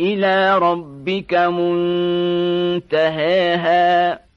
إلى ربك منتهاها.